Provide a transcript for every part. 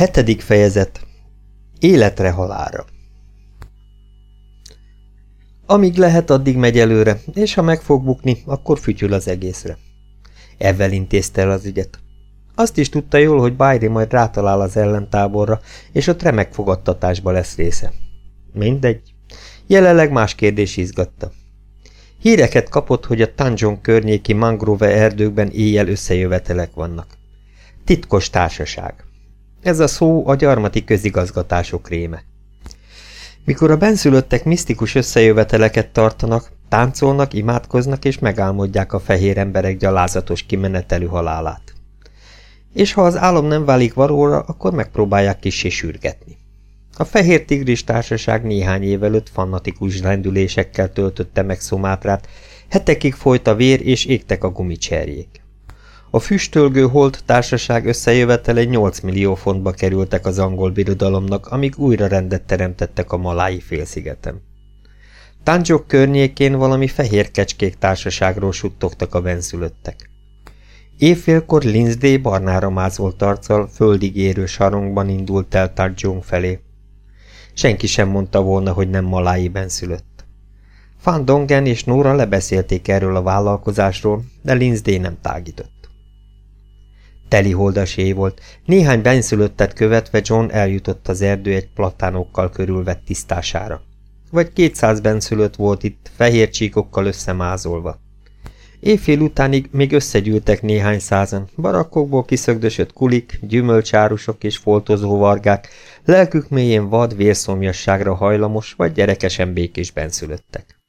Hetedik fejezet Életre halára Amíg lehet, addig megy előre, és ha meg fog bukni, akkor fütyül az egészre. Ezzel intézte el az ügyet. Azt is tudta jól, hogy Bájri majd rátalál az ellentáborra, és ott remek fogadtatásba lesz része. Mindegy. Jelenleg más kérdés izgatta. Híreket kapott, hogy a Tanjon környéki mangrove erdőkben éjjel összejövetelek vannak. Titkos társaság. Ez a szó a gyarmati közigazgatások réme. Mikor a benszülöttek misztikus összejöveteleket tartanak, táncolnak, imádkoznak és megálmodják a fehér emberek gyalázatos kimenetelű halálát. És ha az álom nem válik valóra, akkor megpróbálják kissé sürgetni. A Fehér Tigris Társaság néhány év előtt fanatikus rendülésekkel töltötte meg Szumátrát, hetekig folyt a vér és égtek a gumicserjék. A füstölgő holt társaság összejövetele 8 millió fontba kerültek az angol birodalomnak, amíg újra rendet teremtettek a Malái félszigeten. Táncsok környékén valami fehér kecskék társaságról suttogtak a benszülöttek. Évfélkor Linzdé barnára mázolt arccal, földig érő sarongban indult el Tarjong felé. Senki sem mondta volna, hogy nem Malái benszülött. Van Dongen és Nóra lebeszélték erről a vállalkozásról, de Linzdé nem tágított. Teli holdas volt, néhány benszülöttet követve John eljutott az erdő egy platánokkal körülvett tisztására. Vagy kétszáz benszülött volt itt, fehér csíkokkal összemázolva. Éjfél utánig még összegyűltek néhány százan, barakkokból kiszögdösött kulik, gyümölcsárusok és foltozó vargák, lelkük mélyén vad vérszomjasságra hajlamos vagy gyerekesen békés benszülöttek.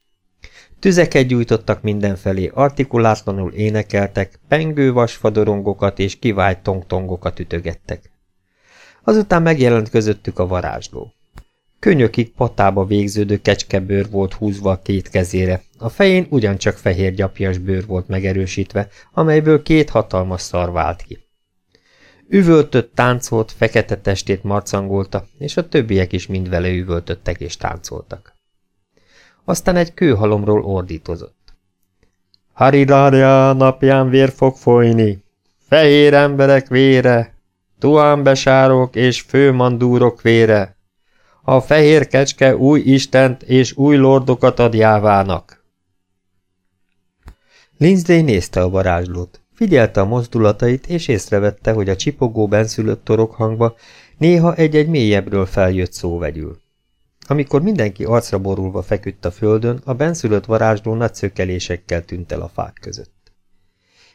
Tüzeket gyújtottak mindenfelé, artikulátlanul énekeltek, pengő vasfadorongokat és kivált tongtongokat ütögettek. Azután megjelent közöttük a varázsló. Könyökig patába végződő kecskebőr volt húzva a két kezére, a fején ugyancsak fehér gyapjas bőr volt megerősítve, amelyből két hatalmas szar vált ki. Üvöltött, táncolt, fekete testét marcangolta, és a többiek is mind vele üvöltöttek és táncoltak. Aztán egy kőhalomról ordítozott. Haridárja napján vér fog folyni, fehér emberek vére, tuánbesárok és főmandúrok vére, a fehér kecske új istent és új lordokat ad jávának. Lindsay nézte a varázslót, figyelte a mozdulatait, és észrevette, hogy a csipogó benszülött torok hangba néha egy-egy mélyebbről feljött szó vegyül. Amikor mindenki arcra borulva feküdt a földön, a benszülött varázsló nagy szökelésekkel tűnt el a fák között.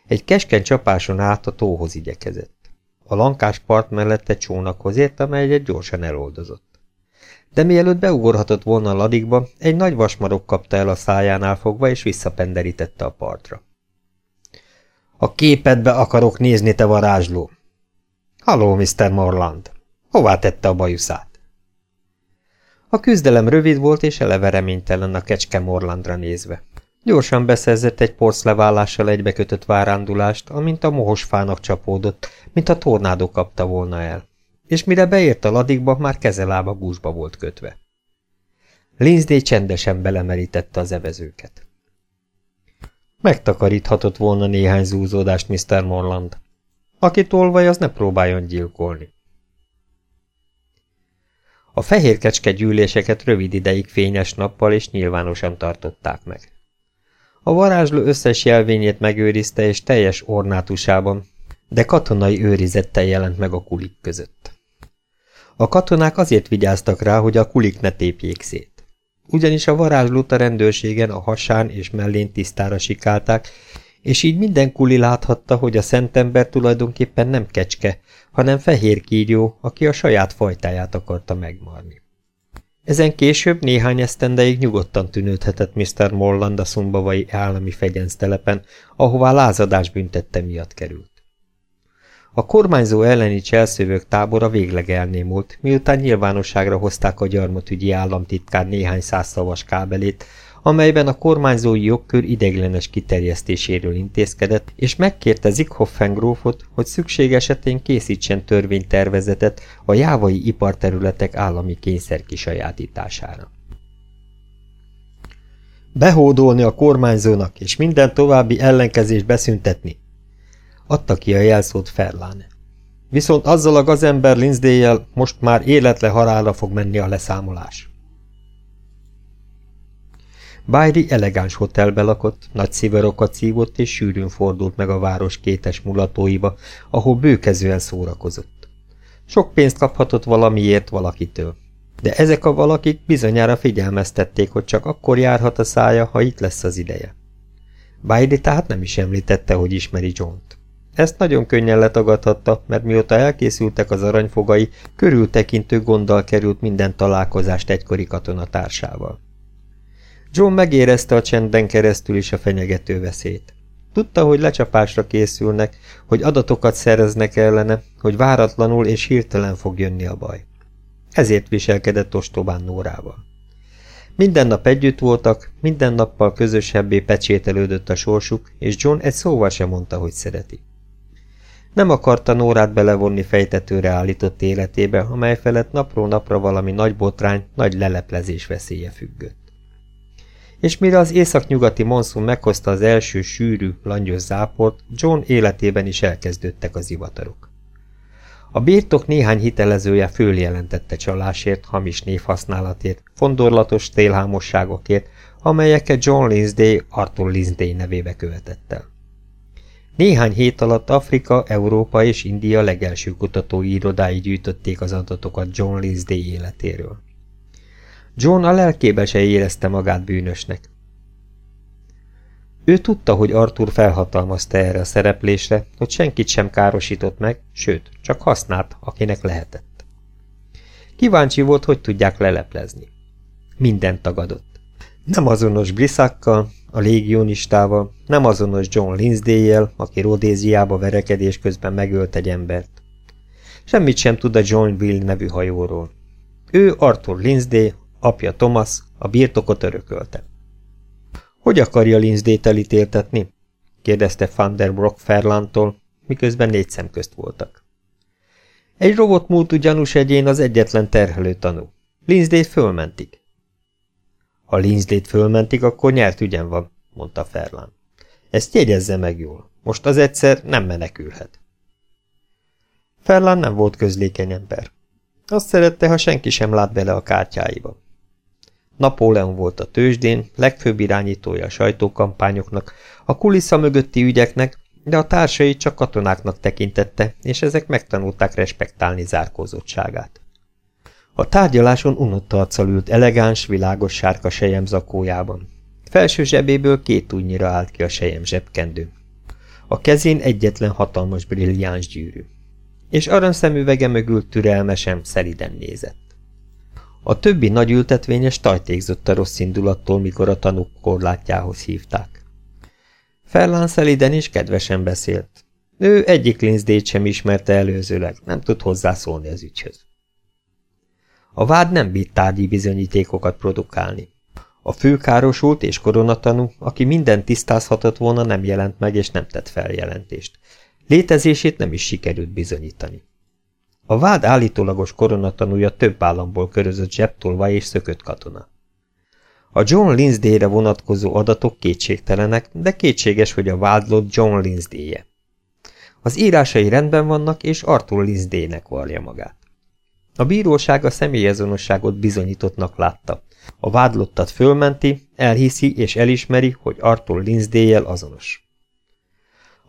Egy keskeny csapáson át a tóhoz igyekezett. A lankás part mellett egy csónakhoz ért, amelyet gyorsan eloldozott. De mielőtt beugorhatott volna a ladikba, egy nagy vasmarok kapta el a szájánál fogva, és visszapenderítette a partra. A képedbe akarok nézni, te varázsló! Haló, Mr. Morland! Hová tette a bajuszát? A küzdelem rövid volt, és eleve reménytelen a kecske Morlandra nézve. Gyorsan beszerzett egy porszleválással egybekötött várándulást, amint a mohos fának csapódott, mint a tornádó kapta volna el. És mire beért a ladikba, már kezelába gúzsba volt kötve. Linzdé csendesen belemerítette az evezőket. Megtakaríthatott volna néhány zúzódást, Mr. Morland. Aki tolvaj, az ne próbáljon gyilkolni. A fehér kecske gyűléseket rövid ideig fényes nappal és nyilvánosan tartották meg. A varázsló összes jelvényét megőrizte és teljes ornátusában, de katonai őrizettel jelent meg a kulik között. A katonák azért vigyáztak rá, hogy a kulik ne tépjék szét. Ugyanis a varázslót a rendőrségen a hasán és mellén tisztára sikálták, és így minden kuli láthatta, hogy a szentember tulajdonképpen nem kecske, hanem fehér kígyó, aki a saját fajtáját akarta megmarni. Ezen később néhány esztendeig nyugodtan tűnődhetett Mr. Morland a szumbavai állami fegyenctelepen, ahová lázadás büntette miatt került. A kormányzó elleni cselszövők tábora végleg elnémult, miután nyilvánosságra hozták a gyarmatügyi államtitkár néhány száz szavas kábelét, amelyben a kormányzói jogkör ideiglenes kiterjesztéséről intézkedett, és megkérte Zikhoffen grófot, hogy szükség esetén készítsen törvénytervezetet a jávai iparterületek állami kényszer kisajátítására. Behódolni a kormányzónak, és minden további ellenkezést beszüntetni, adta ki a jelszót Ferláne. Viszont azzal a gazember linzdéjjel most már életle halálra fog menni a leszámolás. Bájri elegáns hotelbe lakott, nagy szivarokat szívott és sűrűn fordult meg a város kétes mulatóiba, ahol bőkezően szórakozott. Sok pénzt kaphatott valamiért valakitől. De ezek a valakik bizonyára figyelmeztették, hogy csak akkor járhat a szája, ha itt lesz az ideje. Bájri tehát nem is említette, hogy ismeri John-t. Ezt nagyon könnyen letagadhatta, mert mióta elkészültek az aranyfogai, körültekintő gonddal került minden találkozást egykori katonatársával. John megérezte a csenden keresztül is a fenyegető veszélyt. Tudta, hogy lecsapásra készülnek, hogy adatokat szereznek ellene, hogy váratlanul és hirtelen fog jönni a baj. Ezért viselkedett ostobán Nórával. Minden nap együtt voltak, minden nappal közösebbé pecsételődött a sorsuk, és John egy szóval sem mondta, hogy szereti. Nem akarta Nórát belevonni fejtetőre állított életébe, amely felett napról napra valami nagy botrány, nagy leleplezés veszélye függött és mire az északnyugati monszun meghozta az első sűrű, langyos záport, John életében is elkezdődtek az ivatarok. A birtok néhány hitelezője följelentette csalásért, hamis névhasználatért, fondorlatos télhámosságokért, amelyeket John Lindsay Arthur Lindsay nevébe követett el. Néhány hét alatt Afrika, Európa és India legelső kutatói irodái gyűjtötték az adatokat John Lindsay életéről. John a lelkébe se érezte magát bűnösnek. Ő tudta, hogy Arthur felhatalmazta erre a szereplésre, hogy senkit sem károsított meg, sőt, csak használt, akinek lehetett. Kíváncsi volt, hogy tudják leleplezni. Mindent tagadott. Nem azonos Brissakkal, a légionistával, nem azonos John Lindsay-jel, aki Rodéziába verekedés közben megölt egy embert. Semmit sem tud a John Will nevű hajóról. Ő Arthur Lindsay, Apja Thomas a birtokot örökölte. Hogy akarja Linzdét elítéltetni? kérdezte Van der Brock Ferlantól, miközben négy szem közt voltak. Egy robot múltú gyanús egyén az egyetlen terhelő tanú. Linzdét fölmentik. Ha Linzdét fölmentik, akkor nyert ügyen van, mondta Ferlan. Ezt jegyezze meg jól. Most az egyszer nem menekülhet. Ferlan nem volt közlékeny ember. Azt szerette, ha senki sem lát bele a kártyáiba. Napóleon volt a tőzsdén, legfőbb irányítója a sajtókampányoknak, a kulissza mögötti ügyeknek, de a társai csak katonáknak tekintette, és ezek megtanulták respektálni zárkózottságát. A tárgyaláson unott arccal ült elegáns, világos sárka sejem zakójában. Felső zsebéből két újnyira állt ki a sejem zsebkendő. A kezén egyetlen hatalmas brilliáns gyűrű. És aranyszemüvege mögül türelmesen, szeriden nézett. A többi nagy ültetvényes tajtékzott a rossz indulattól, mikor a tanúk korlátjához hívták. Ferlán szeliden is kedvesen beszélt. Ő egyik linzdét sem ismerte előzőleg, nem tud hozzászólni az ügyhöz. A vád nem bírt tárgyi bizonyítékokat produkálni. A főkárosult és koronatanú, aki mindent tisztázhatott volna, nem jelent meg és nem tett feljelentést. Létezését nem is sikerült bizonyítani. A vád állítólagos koronatanúja több államból körözött zsebtolva és szökött katona. A John Lindsay-re vonatkozó adatok kétségtelenek, de kétséges, hogy a vádlott John Lindsay-je. Az írásai rendben vannak, és Arthur Lindsay-nek vallja magát. A bíróság a személyazonosságot bizonyítottnak látta. A vádlottat fölmenti, elhiszi és elismeri, hogy Arthur Lindsay-jel azonos.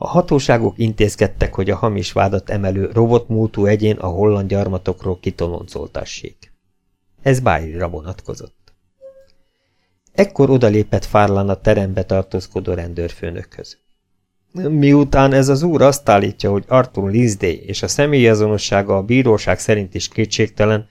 A hatóságok intézkedtek, hogy a hamis vádat emelő robotmúltú egyén a holland gyarmatokról kitoloncoltassék. Ez Bájrira vonatkozott. Ekkor odalépett Fárlán a terembe tartózkodó rendőrfőnökhöz. Miután ez az úr azt állítja, hogy Arthur Lisday és a személyazonossága a bíróság szerint is kétségtelen,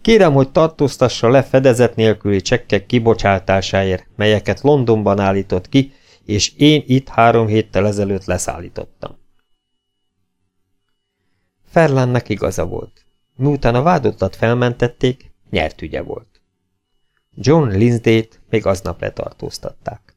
kérem, hogy tartóztassa le fedezet nélküli csekkek kibocsátásáért, melyeket Londonban állított ki, és én itt három héttel ezelőtt leszállítottam. Ferlánnak igaza volt. Miután a vádottat felmentették, nyert ügye volt. John Lindsay-t még aznap letartóztatták.